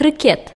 крикет.